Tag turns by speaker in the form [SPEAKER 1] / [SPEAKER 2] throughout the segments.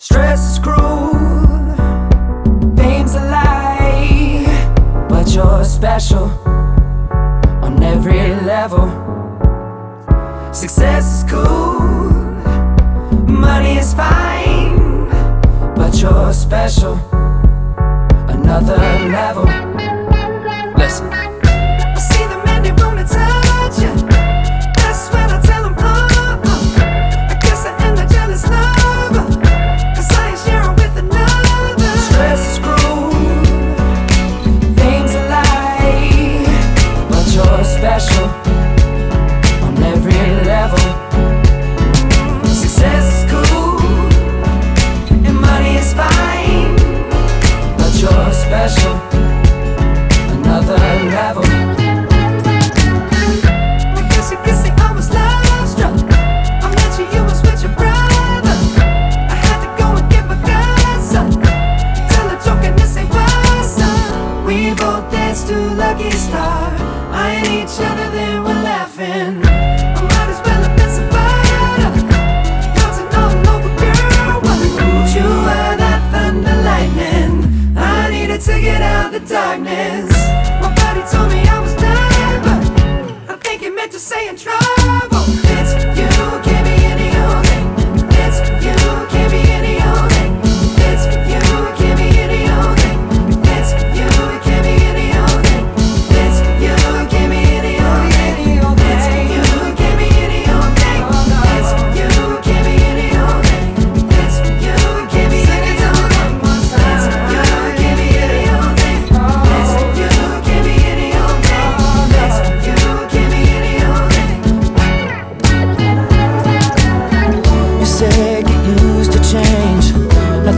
[SPEAKER 1] Stress is cruel, fame's a lie, but you're special on every level. Success is cool, money is fine, but you're special, another level. sadness. My body told me I was done, but I think it meant to say
[SPEAKER 2] and try.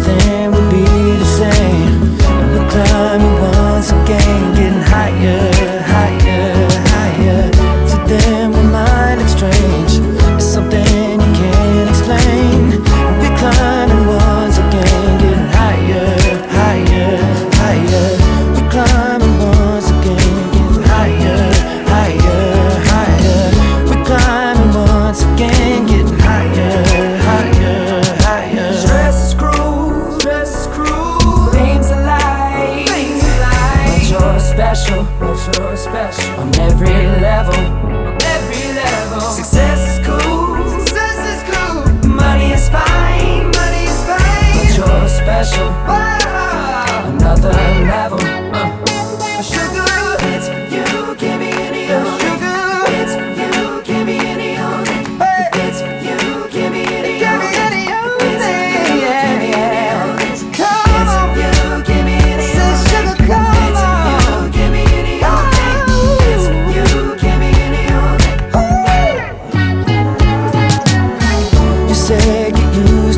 [SPEAKER 2] nothing be the same. We're climbing once again, getting higher, higher, higher.
[SPEAKER 1] Today. special, special on every level. On every level. Success is cool. Success is cool. Money is fine. Money is fine. But you're special.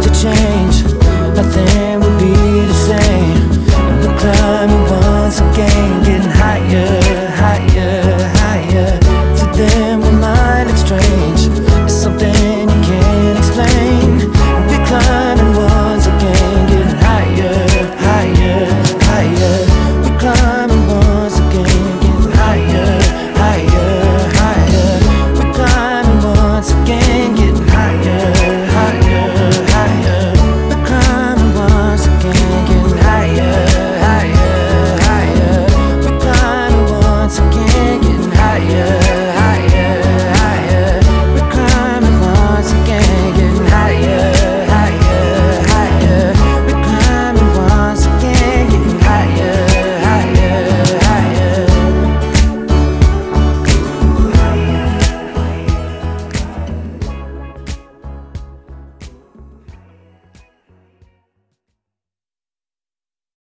[SPEAKER 2] to change. Nothing would be the same. And we're climbing once again.